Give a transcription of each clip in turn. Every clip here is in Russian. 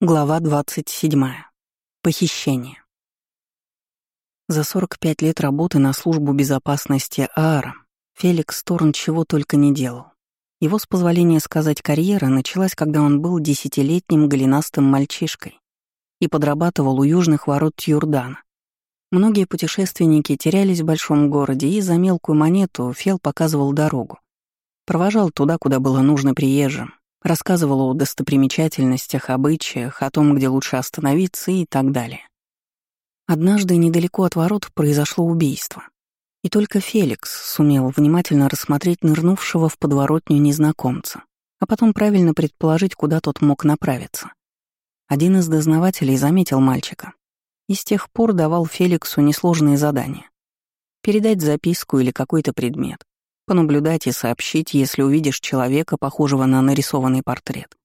Глава 27. Похищение. За 45 лет работы на службу безопасности ААРа Феликс Торн чего только не делал. Его, с позволения сказать, карьера началась, когда он был десятилетним голенастым мальчишкой и подрабатывал у южных ворот Юрдана. Многие путешественники терялись в большом городе, и за мелкую монету Фел показывал дорогу. Провожал туда, куда было нужно приезжим, рассказывал о достопримечательностях, обычаях, о том, где лучше остановиться и так далее. Однажды недалеко от ворот произошло убийство. И только Феликс сумел внимательно рассмотреть нырнувшего в подворотню незнакомца, а потом правильно предположить, куда тот мог направиться. Один из дознавателей заметил мальчика и с тех пор давал Феликсу несложные задания. Передать записку или какой-то предмет, Понаблюдать и сообщить, если увидишь человека, похожего на нарисованный портрет.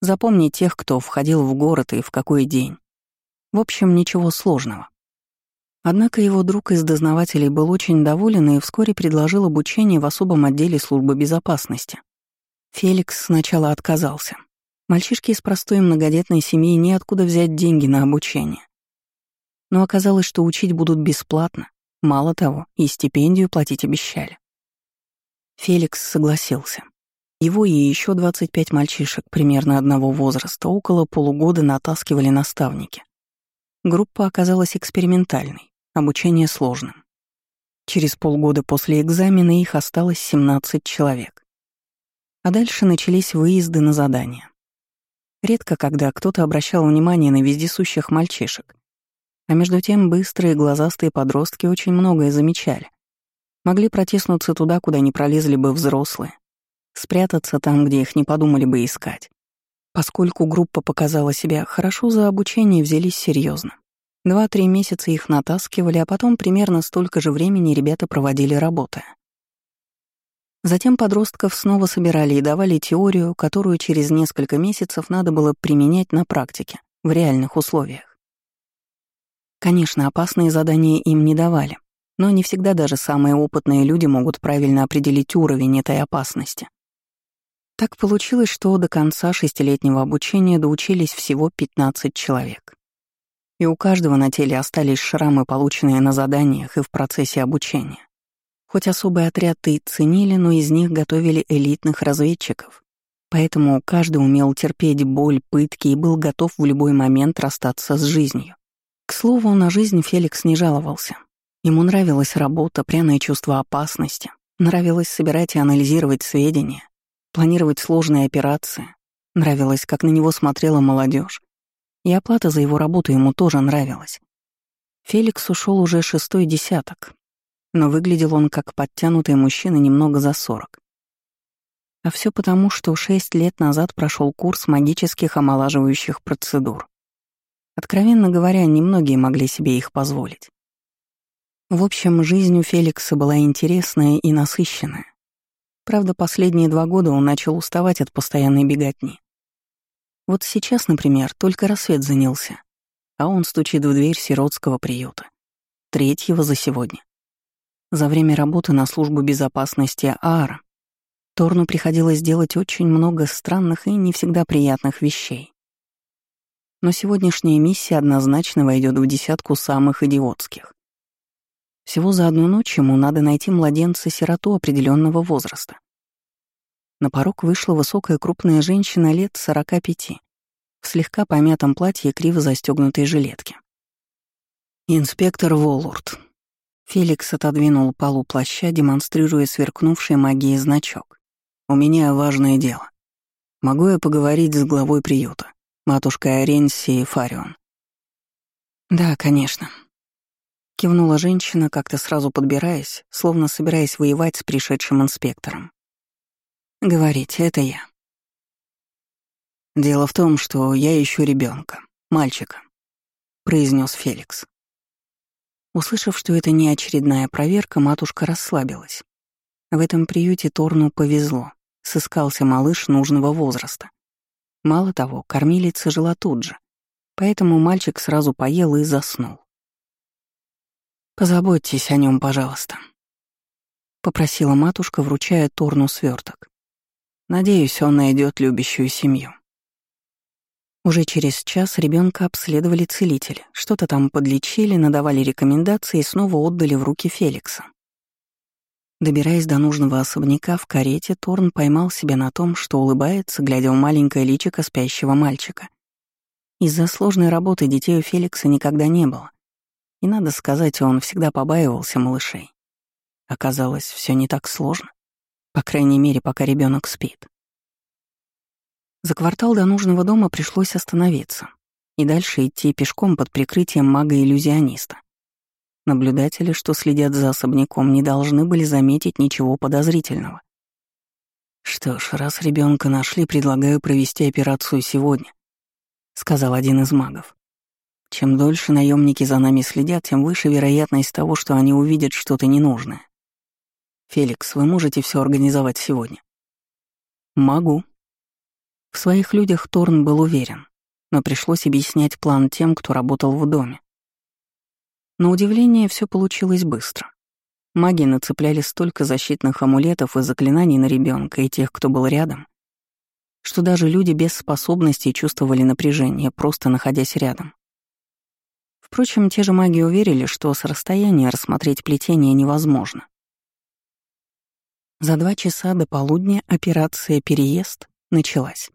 Запомни тех, кто входил в город и в какой день. В общем, ничего сложного. Однако его друг из дознавателей был очень доволен и вскоре предложил обучение в особом отделе службы безопасности. Феликс сначала отказался. Мальчишки из простой многодетной семьи неоткуда взять деньги на обучение. Но оказалось, что учить будут бесплатно. Мало того, и стипендию платить обещали. Феликс согласился. Его и еще 25 мальчишек примерно одного возраста около полугода натаскивали наставники. Группа оказалась экспериментальной, обучение сложным. Через полгода после экзамена их осталось 17 человек. А дальше начались выезды на задания. Редко когда кто-то обращал внимание на вездесущих мальчишек. А между тем быстрые глазастые подростки очень многое замечали. Могли протиснуться туда, куда не пролезли бы взрослые. Спрятаться там, где их не подумали бы искать. Поскольку группа показала себя хорошо, за обучение взялись серьезно. Два-три месяца их натаскивали, а потом примерно столько же времени ребята проводили работая. Затем подростков снова собирали и давали теорию, которую через несколько месяцев надо было применять на практике, в реальных условиях. Конечно, опасные задания им не давали, но не всегда даже самые опытные люди могут правильно определить уровень этой опасности. Так получилось, что до конца шестилетнего обучения доучились всего 15 человек. И у каждого на теле остались шрамы, полученные на заданиях и в процессе обучения. Хоть особый отряд и ценили, но из них готовили элитных разведчиков. Поэтому каждый умел терпеть боль, пытки и был готов в любой момент расстаться с жизнью. К слову, на жизнь Феликс не жаловался. Ему нравилась работа, пряное чувство опасности, нравилось собирать и анализировать сведения, планировать сложные операции, нравилось, как на него смотрела молодежь. И оплата за его работу ему тоже нравилась. Феликс ушел уже шестой десяток, но выглядел он как подтянутый мужчина немного за сорок. А все потому, что шесть лет назад прошел курс магических омолаживающих процедур. Откровенно говоря, немногие могли себе их позволить. В общем, жизнь у Феликса была интересная и насыщенная. Правда, последние два года он начал уставать от постоянной беготни. Вот сейчас, например, только рассвет занялся, а он стучит в дверь сиротского приюта. Третьего за сегодня. За время работы на службу безопасности ААР Торну приходилось делать очень много странных и не всегда приятных вещей. Но сегодняшняя миссия однозначно войдет в десятку самых идиотских. Всего за одну ночь ему надо найти младенца-сироту определенного возраста. На порог вышла высокая крупная женщина лет 45 в слегка помятом платье и криво застегнутой жилетке. «Инспектор Воллурд». Феликс отодвинул полу плаща, демонстрируя сверкнувший магией значок. «У меня важное дело. Могу я поговорить с главой приюта, матушкой Аренсией Фарион?» «Да, конечно», Кивнула женщина, как-то сразу подбираясь, словно собираясь воевать с пришедшим инспектором. «Говорите, это я». «Дело в том, что я ищу ребенка, мальчика», — произнес Феликс. Услышав, что это не очередная проверка, матушка расслабилась. В этом приюте Торну повезло, сыскался малыш нужного возраста. Мало того, кормилица жила тут же, поэтому мальчик сразу поел и заснул. «Позаботьтесь о нем, пожалуйста», — попросила матушка, вручая Торну сверток. «Надеюсь, он найдет любящую семью». Уже через час ребенка обследовали целители, что-то там подлечили, надавали рекомендации и снова отдали в руки Феликса. Добираясь до нужного особняка в карете, Торн поймал себя на том, что улыбается, глядя в маленькое личико спящего мальчика. Из-за сложной работы детей у Феликса никогда не было. И, надо сказать, он всегда побаивался малышей. Оказалось, все не так сложно. По крайней мере, пока ребенок спит. За квартал до нужного дома пришлось остановиться и дальше идти пешком под прикрытием мага-иллюзиониста. Наблюдатели, что следят за особняком, не должны были заметить ничего подозрительного. «Что ж, раз ребенка нашли, предлагаю провести операцию сегодня», — сказал один из магов. «Чем дольше наемники за нами следят, тем выше вероятность того, что они увидят что-то ненужное. Феликс, вы можете все организовать сегодня?» «Могу», в своих людях Торн был уверен, но пришлось объяснять план тем, кто работал в доме. На удивление, все получилось быстро. Маги нацепляли столько защитных амулетов и заклинаний на ребенка и тех, кто был рядом, что даже люди без способностей чувствовали напряжение, просто находясь рядом. Впрочем, те же маги уверили, что с расстояния рассмотреть плетение невозможно. За два часа до полудня операция «Переезд» началась.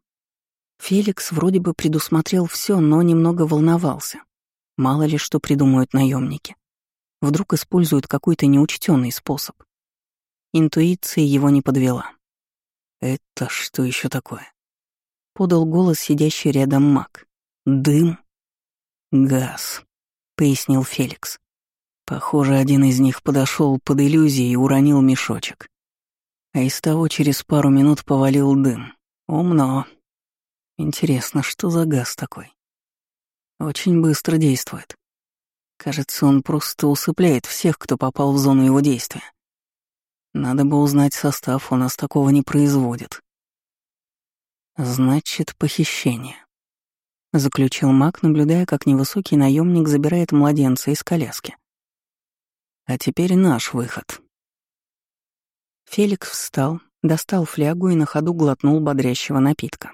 Феликс вроде бы предусмотрел все, но немного волновался. Мало ли что придумают наемники. Вдруг используют какой-то неучтенный способ. Интуиция его не подвела. «Это что еще такое?» Подал голос сидящий рядом маг. «Дым?» «Газ», — пояснил Феликс. Похоже, один из них подошел под иллюзией и уронил мешочек. А из того через пару минут повалил дым. Умно. Интересно, что за газ такой? Очень быстро действует. Кажется, он просто усыпляет всех, кто попал в зону его действия. Надо бы узнать состав, у нас такого не производит. Значит, похищение. Заключил маг, наблюдая, как невысокий наемник забирает младенца из коляски. А теперь наш выход. Феликс встал, достал флягу и на ходу глотнул бодрящего напитка.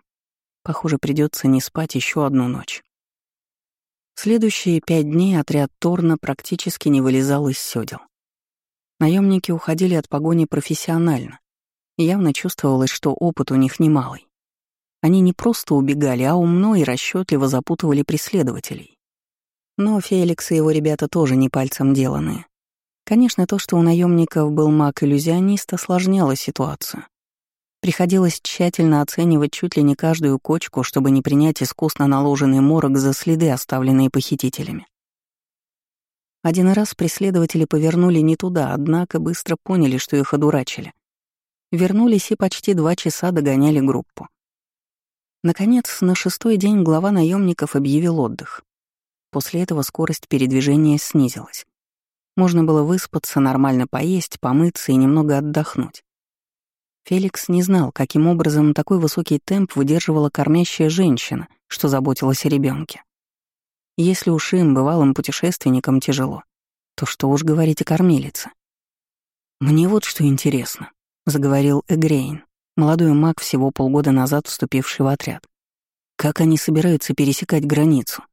Похоже, придется не спать еще одну ночь. Следующие пять дней отряд Торна практически не вылезал из сёдел. Наемники уходили от погони профессионально. Явно чувствовалось, что опыт у них немалый. Они не просто убегали, а умно и расчетливо запутывали преследователей. Но Феликс и его ребята тоже не пальцем деланные. Конечно, то, что у наемников был маг-иллюзионист, осложняло ситуацию. Приходилось тщательно оценивать чуть ли не каждую кочку, чтобы не принять искусно наложенный морок за следы, оставленные похитителями. Один раз преследователи повернули не туда, однако быстро поняли, что их одурачили. Вернулись и почти два часа догоняли группу. Наконец, на шестой день глава наемников объявил отдых. После этого скорость передвижения снизилась. Можно было выспаться, нормально поесть, помыться и немного отдохнуть. Феликс не знал, каким образом такой высокий темп выдерживала кормящая женщина, что заботилась о ребенке. Если уж им, бывалым путешественникам, тяжело, то что уж говорить о кормилице. «Мне вот что интересно», — заговорил Эгрейн, молодой маг, всего полгода назад вступивший в отряд. «Как они собираются пересекать границу?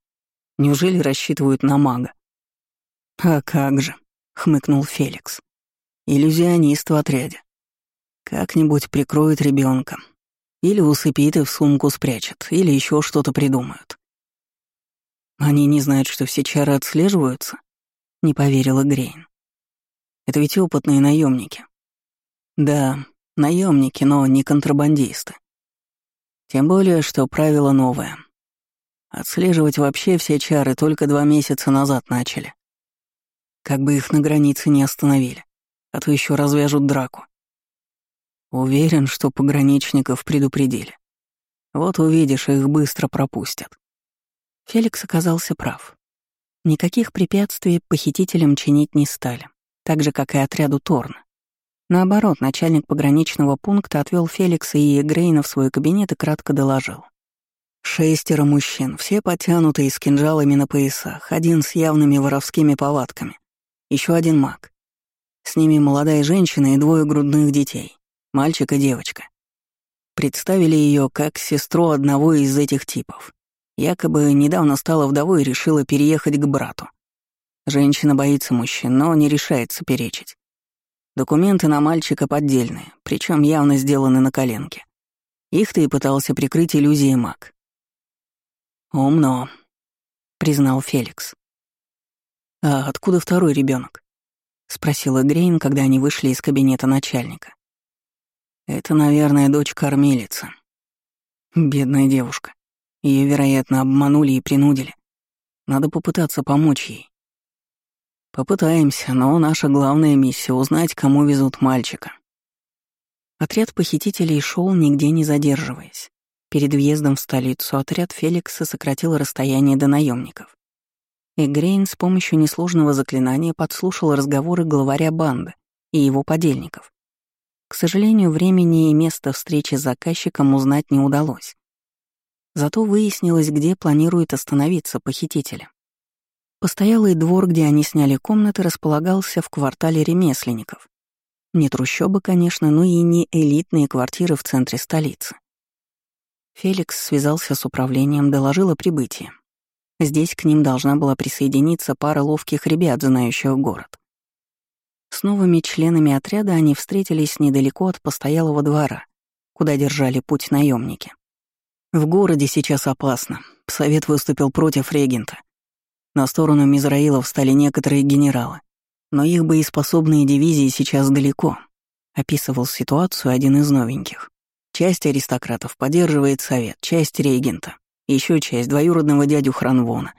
Неужели рассчитывают на мага?» «А как же», — хмыкнул Феликс. «Иллюзионист в отряде. Как-нибудь прикроют ребенка. Или усыпит и в сумку спрячет, или еще что-то придумают. Они не знают, что все чары отслеживаются? Не поверила Грейн. Это ведь опытные наемники. Да, наемники, но не контрабандисты. Тем более, что правило новое. Отслеживать вообще все чары только два месяца назад начали. Как бы их на границе не остановили, а то еще развяжут драку. Уверен, что пограничников предупредили. Вот увидишь, их быстро пропустят. Феликс оказался прав. Никаких препятствий похитителям чинить не стали, так же, как и отряду Торна. Наоборот, начальник пограничного пункта отвел Феликса и Грейна в свой кабинет и кратко доложил. Шестеро мужчин, все потянутые с кинжалами на поясах, один с явными воровскими повадками, еще один маг. С ними молодая женщина и двое грудных детей мальчик и девочка. Представили ее как сестру одного из этих типов. Якобы недавно стала вдовой и решила переехать к брату. Женщина боится мужчин, но не решается перечить. Документы на мальчика поддельные, причем явно сделаны на коленке. Их-то и пытался прикрыть иллюзией маг. «Умно», — признал Феликс. «А откуда второй ребенок? спросила Грейн, когда они вышли из кабинета начальника. «Это, наверное, дочь кормилицы. Бедная девушка. Ее, вероятно, обманули и принудили. Надо попытаться помочь ей. Попытаемся, но наша главная миссия — узнать, кому везут мальчика. Отряд похитителей шел нигде не задерживаясь. Перед въездом в столицу отряд Феликса сократил расстояние до наемников. И Грейн с помощью несложного заклинания подслушал разговоры главаря банды и его подельников. К сожалению, времени и места встречи с заказчиком узнать не удалось. Зато выяснилось, где планирует остановиться похитителя. Постоялый двор, где они сняли комнаты, располагался в квартале ремесленников. Не трущобы, конечно, но и не элитные квартиры в центре столицы. Феликс связался с управлением, доложил о прибытии. Здесь к ним должна была присоединиться пара ловких ребят, знающих город. С новыми членами отряда они встретились недалеко от постоялого двора, куда держали путь наемники. В городе сейчас опасно. Совет выступил против регента. На сторону Мизраила встали некоторые генералы. Но их боеспособные дивизии сейчас далеко. Описывал ситуацию один из новеньких. Часть аристократов поддерживает совет, часть регента, еще часть двоюродного дядю Хранвона.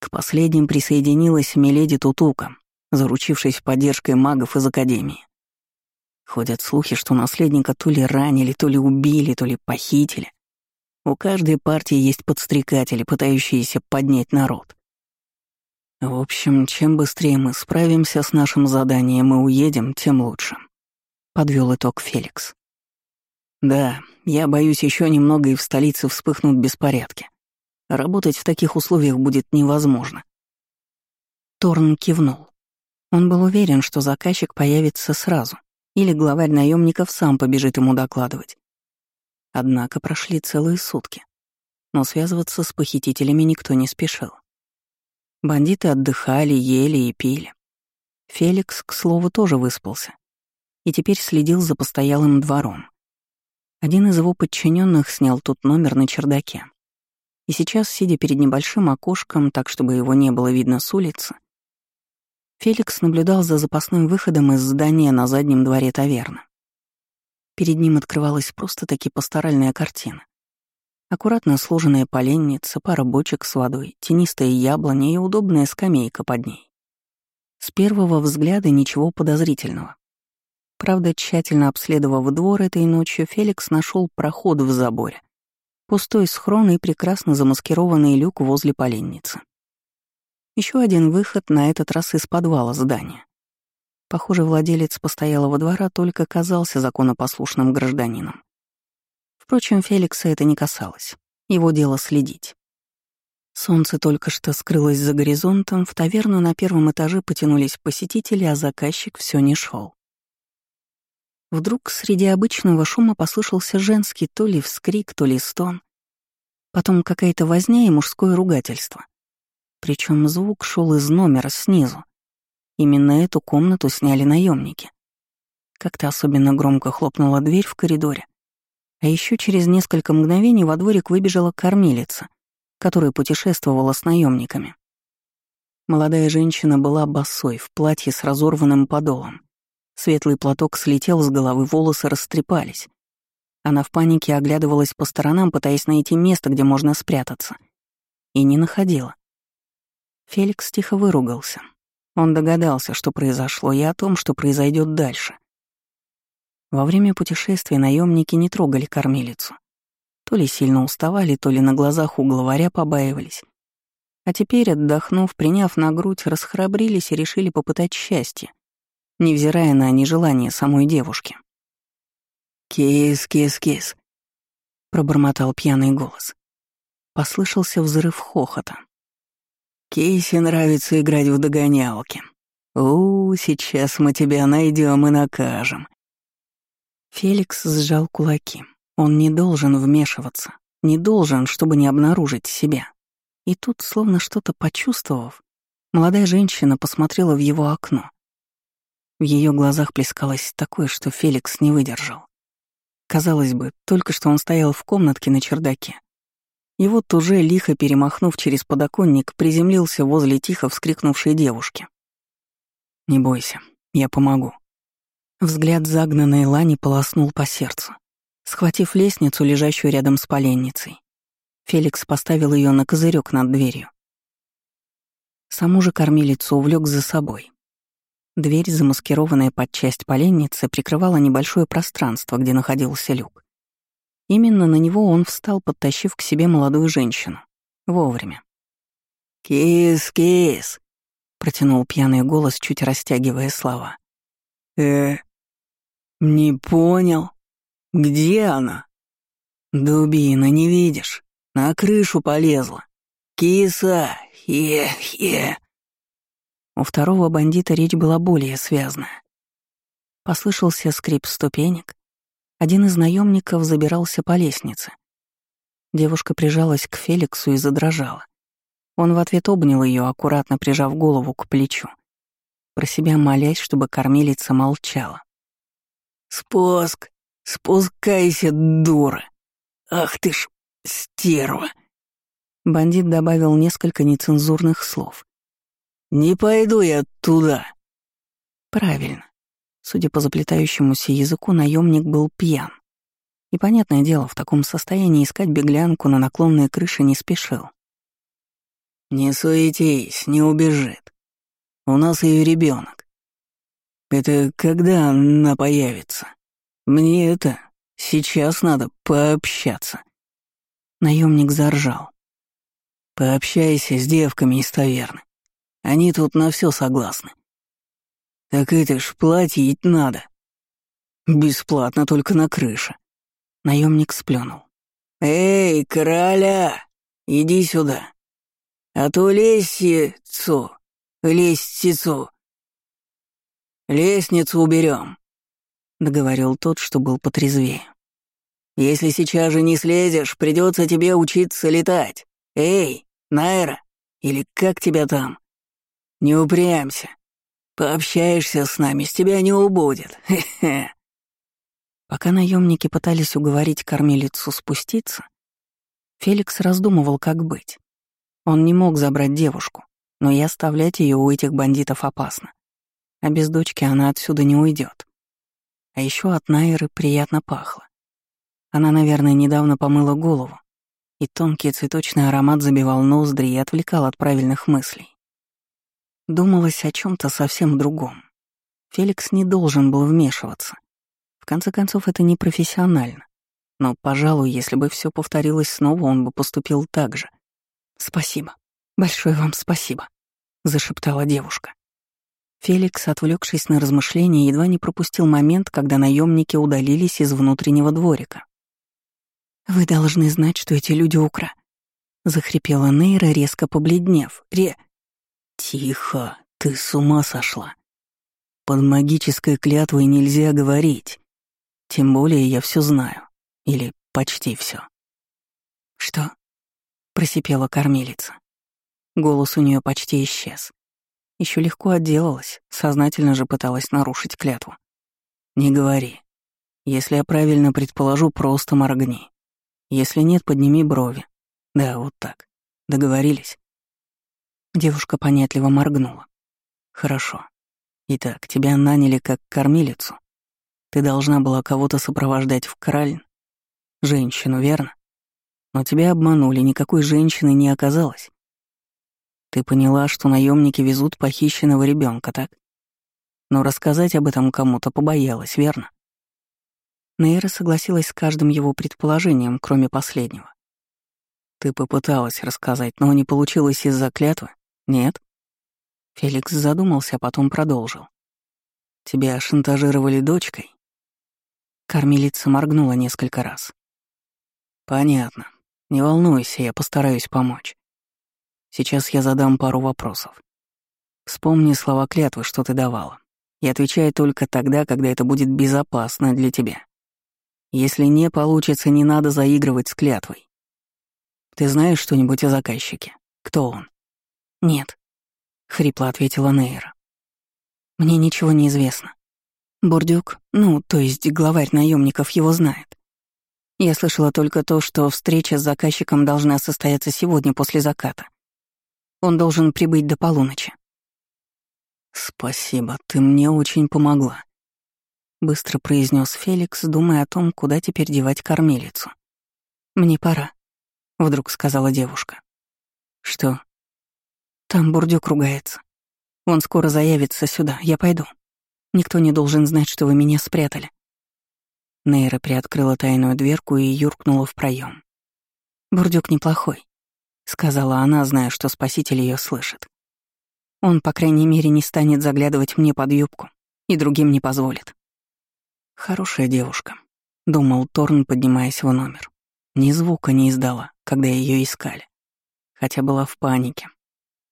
К последним присоединилась Миледи Тутука, заручившись поддержкой магов из Академии. Ходят слухи, что наследника то ли ранили, то ли убили, то ли похитили. У каждой партии есть подстрекатели, пытающиеся поднять народ. В общем, чем быстрее мы справимся с нашим заданием и уедем, тем лучше. Подвел итог Феликс. Да, я боюсь, еще немного и в столице вспыхнут беспорядки. Работать в таких условиях будет невозможно. Торн кивнул. Он был уверен, что заказчик появится сразу, или главарь наемников сам побежит ему докладывать. Однако прошли целые сутки. Но связываться с похитителями никто не спешил. Бандиты отдыхали, ели и пили. Феликс, к слову, тоже выспался. И теперь следил за постоялым двором. Один из его подчиненных снял тут номер на чердаке. И сейчас, сидя перед небольшим окошком, так чтобы его не было видно с улицы, Феликс наблюдал за запасным выходом из здания на заднем дворе таверны. Перед ним открывалась просто-таки пасторальная картина. Аккуратно сложенная поленница, пара бочек с водой, тенистая яблоня и удобная скамейка под ней. С первого взгляда ничего подозрительного. Правда, тщательно обследовав двор этой ночью, Феликс нашел проход в заборе. Пустой схрон и прекрасно замаскированный люк возле поленницы. Еще один выход, на этот раз из подвала здания. Похоже, владелец постоялого двора только казался законопослушным гражданином. Впрочем, Феликса это не касалось. Его дело следить. Солнце только что скрылось за горизонтом, в таверну на первом этаже потянулись посетители, а заказчик все не шел. Вдруг среди обычного шума послышался женский то ли вскрик, то ли стон. Потом какая-то возня и мужское ругательство. Причем звук шел из номера снизу. Именно эту комнату сняли наемники. Как-то особенно громко хлопнула дверь в коридоре. А еще через несколько мгновений во дворик выбежала кормилица, которая путешествовала с наемниками. Молодая женщина была босой, в платье с разорванным подолом. Светлый платок слетел с головы, волосы растрепались. Она в панике оглядывалась по сторонам, пытаясь найти место, где можно спрятаться. И не находила. Феликс тихо выругался. Он догадался, что произошло, и о том, что произойдет дальше. Во время путешествия наемники не трогали кормилицу. То ли сильно уставали, то ли на глазах у главаря побаивались. А теперь, отдохнув, приняв на грудь, расхрабрились и решили попытать счастье, невзирая на нежелание самой девушки. «Кис, кис, кис», — пробормотал пьяный голос. Послышался взрыв хохота. Кейси нравится играть в догонялки. У, сейчас мы тебя найдем и накажем. Феликс сжал кулаки. Он не должен вмешиваться, Не должен, чтобы не обнаружить себя. И тут, словно что-то почувствовав, молодая женщина посмотрела в его окно. В ее глазах плескалось такое, что Феликс не выдержал. Казалось бы, только что он стоял в комнатке на чердаке. И вот уже, лихо перемахнув через подоконник, приземлился возле тихо вскрикнувшей девушки. «Не бойся, я помогу». Взгляд загнанной Лани полоснул по сердцу. Схватив лестницу, лежащую рядом с поленницей, Феликс поставил ее на козырек над дверью. Саму же кормилицу увлек за собой. Дверь, замаскированная под часть поленницы, прикрывала небольшое пространство, где находился люк. Именно на него он встал, подтащив к себе молодую женщину. Вовремя. «Кис, кис!» — протянул пьяный голос, чуть растягивая слова. «Э, не понял. Где она?» «Дубина, не видишь? На крышу полезла. Киса, хе-хе!» У второго бандита речь была более связная. Послышался скрип ступенек. Один из наемников забирался по лестнице. Девушка прижалась к Феликсу и задрожала. Он в ответ обнял ее, аккуратно прижав голову к плечу, про себя молясь, чтобы кормилица молчала. «Спуск! Спускайся, дура! Ах ты ж, стерва!» Бандит добавил несколько нецензурных слов. «Не пойду я туда». Правильно. Судя по заплетающемуся языку, наемник был пьян. И, понятное дело, в таком состоянии искать беглянку на наклонной крыше не спешил. «Не суетись, не убежит. У нас ее ребенок. Это когда она появится? Мне это сейчас надо пообщаться». Наемник заржал. «Пообщайся с девками из таверны. Они тут на все согласны. Так это ж платить надо. Бесплатно только на крыше. Наемник сплюнул. Эй, короля, иди сюда. А то лестницу, лестницу. Лестницу уберем, договорил тот, что был потрезвее. Если сейчас же не слезешь, придется тебе учиться летать. Эй, Найра, или как тебя там? Не упрямься. Пообщаешься с нами, с тебя не убудет. Хе-хе. Пока наемники пытались уговорить кормилицу спуститься, Феликс раздумывал, как быть. Он не мог забрать девушку, но и оставлять ее у этих бандитов опасно. А без дочки она отсюда не уйдет. А еще от Найры приятно пахло. Она, наверное, недавно помыла голову, и тонкий цветочный аромат забивал ноздри и отвлекал от правильных мыслей. Думалось о чем то совсем другом. Феликс не должен был вмешиваться. В конце концов, это непрофессионально. Но, пожалуй, если бы все повторилось снова, он бы поступил так же. «Спасибо. Большое вам спасибо», — зашептала девушка. Феликс, отвлекшись на размышления, едва не пропустил момент, когда наемники удалились из внутреннего дворика. «Вы должны знать, что эти люди укра...» — захрипела Нейра, резко побледнев. «Ре...» «Тихо, ты с ума сошла. Под магической клятвой нельзя говорить. Тем более я все знаю. Или почти все. «Что?» — просипела кормилица. Голос у нее почти исчез. Еще легко отделалась, сознательно же пыталась нарушить клятву. «Не говори. Если я правильно предположу, просто моргни. Если нет, подними брови. Да, вот так. Договорились?» Девушка понятливо моргнула. «Хорошо. Итак, тебя наняли как кормилицу. Ты должна была кого-то сопровождать в Кральн. Женщину, верно? Но тебя обманули, никакой женщины не оказалось. Ты поняла, что наемники везут похищенного ребенка, так? Но рассказать об этом кому-то побоялась, верно? Нейра согласилась с каждым его предположением, кроме последнего. Ты попыталась рассказать, но не получилось из-за клятвы? Нет? Феликс задумался, а потом продолжил. Тебя шантажировали дочкой? Кормилица моргнула несколько раз. Понятно. Не волнуйся, я постараюсь помочь. Сейчас я задам пару вопросов. Вспомни слова клятвы, что ты давала. И отвечай только тогда, когда это будет безопасно для тебя. Если не получится, не надо заигрывать с клятвой. Ты знаешь что-нибудь о заказчике? Кто он?» «Нет», — хрипло ответила Нейра. «Мне ничего не известно. Бурдюк, ну, то есть главарь наемников его знает. Я слышала только то, что встреча с заказчиком должна состояться сегодня после заката. Он должен прибыть до полуночи. «Спасибо, ты мне очень помогла», — быстро произнес Феликс, думая о том, куда теперь девать кормилицу. «Мне пора», — вдруг сказала девушка. «Что?» «Там бурдюк ругается. Он скоро заявится сюда, я пойду. Никто не должен знать, что вы меня спрятали». Нейра приоткрыла тайную дверку и юркнула в проем. «Бурдюк неплохой», — сказала она, зная, что спаситель ее слышит. Он, по крайней мере, не станет заглядывать мне под юбку и другим не позволит. «Хорошая девушка», — думал Торн, поднимаясь в номер. Ни звука не издала, когда ее искали. Хотя была в панике.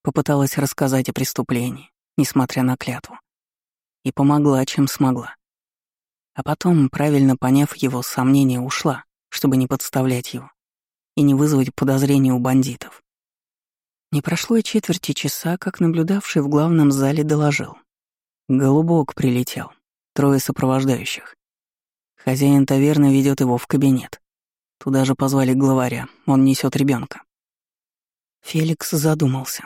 Попыталась рассказать о преступлении, несмотря на клятву. И помогла, чем смогла. А потом, правильно поняв его сомнения, ушла, чтобы не подставлять его и не вызвать подозрений у бандитов. Не прошло и четверти часа, как наблюдавший в главном зале доложил. Голубок прилетел, трое сопровождающих. Хозяин таверны ведет его в кабинет. Туда же позвали главаря, он несет ребенка. Феликс задумался.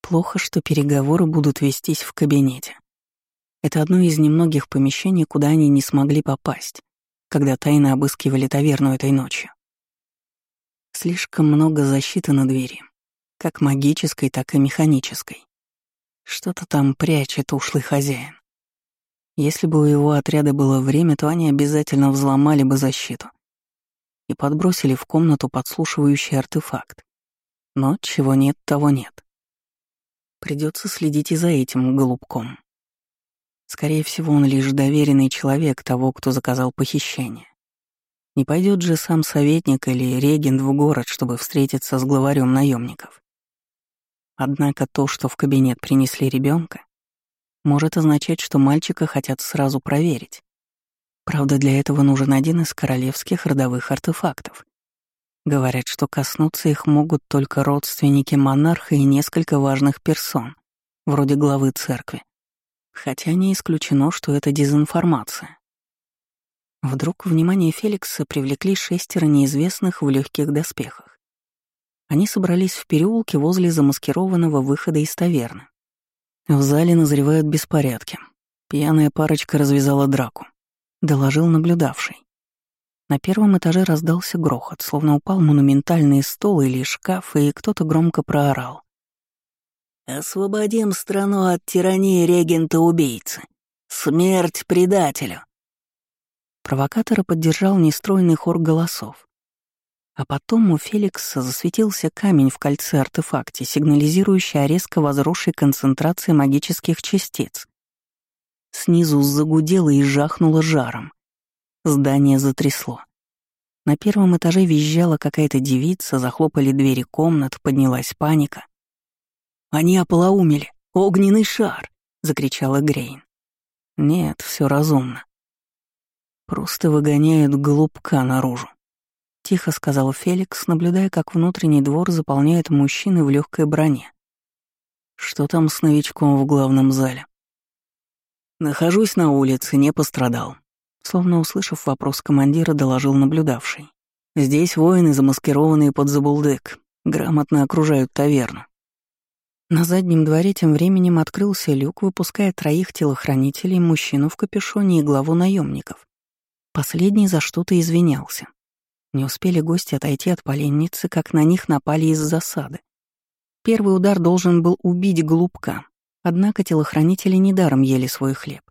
Плохо, что переговоры будут вестись в кабинете. Это одно из немногих помещений, куда они не смогли попасть, когда тайно обыскивали таверну этой ночью. Слишком много защиты на двери, как магической, так и механической. Что-то там прячет ушлый хозяин. Если бы у его отряда было время, то они обязательно взломали бы защиту и подбросили в комнату подслушивающий артефакт. Но чего нет, того нет. Придется следить и за этим голубком. Скорее всего, он лишь доверенный человек того, кто заказал похищение. Не пойдет же сам советник или регент в город, чтобы встретиться с главарем наемников. Однако то, что в кабинет принесли ребенка, может означать, что мальчика хотят сразу проверить. Правда, для этого нужен один из королевских родовых артефактов. Говорят, что коснуться их могут только родственники монарха и несколько важных персон, вроде главы церкви. Хотя не исключено, что это дезинформация. Вдруг внимание Феликса привлекли шестеро неизвестных в легких доспехах. Они собрались в переулке возле замаскированного выхода из таверны. В зале назревают беспорядки. Пьяная парочка развязала драку. Доложил наблюдавший. На первом этаже раздался грохот, словно упал монументальный стол или шкаф, и кто-то громко проорал. «Освободим страну от тирании регента-убийцы! Смерть предателю!» Провокатора поддержал нестройный хор голосов. А потом у Феликса засветился камень в кольце-артефакте, сигнализирующий о резко возросшей концентрации магических частиц. Снизу загудело и жахнуло жаром. Здание затрясло. На первом этаже визжала какая-то девица, захлопали двери комнат, поднялась паника. «Они ополоумели! Огненный шар!» — закричала Грейн. «Нет, все разумно. Просто выгоняют голубка наружу. — тихо сказал Феликс, наблюдая, как внутренний двор заполняет мужчины в легкой броне. «Что там с новичком в главном зале?» «Нахожусь на улице, не пострадал», — словно услышав вопрос командира, доложил наблюдавший. «Здесь воины, замаскированные под забулдык, грамотно окружают таверну». На заднем дворе тем временем открылся люк, выпуская троих телохранителей, мужчину в капюшоне и главу наемников. Последний за что-то извинялся. Не успели гости отойти от поленницы, как на них напали из засады. Первый удар должен был убить голубка, однако телохранители недаром ели свой хлеб.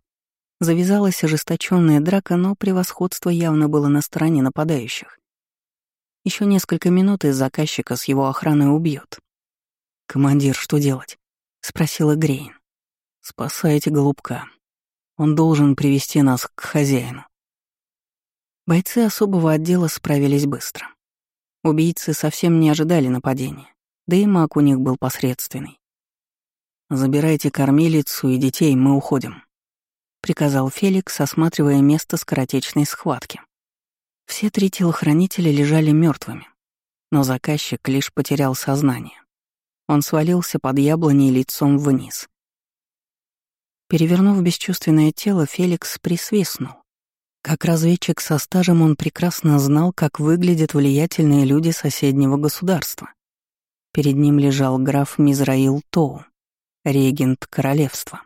Завязалась ожесточенная драка, но превосходство явно было на стороне нападающих. Еще несколько минут из заказчика с его охраной убьет. «Командир, что делать?» — спросила Грейн. «Спасайте голубка. Он должен привести нас к хозяину». Бойцы особого отдела справились быстро. Убийцы совсем не ожидали нападения, да и маг у них был посредственный. «Забирайте кормилицу и детей, мы уходим», — приказал Феликс, осматривая место скоротечной схватки. Все три телохранителя лежали мертвыми. Но заказчик лишь потерял сознание. Он свалился под яблоней лицом вниз. Перевернув бесчувственное тело, Феликс присвистнул. Как разведчик со стажем он прекрасно знал, как выглядят влиятельные люди соседнего государства. Перед ним лежал граф Мизраил Тоу, регент королевства.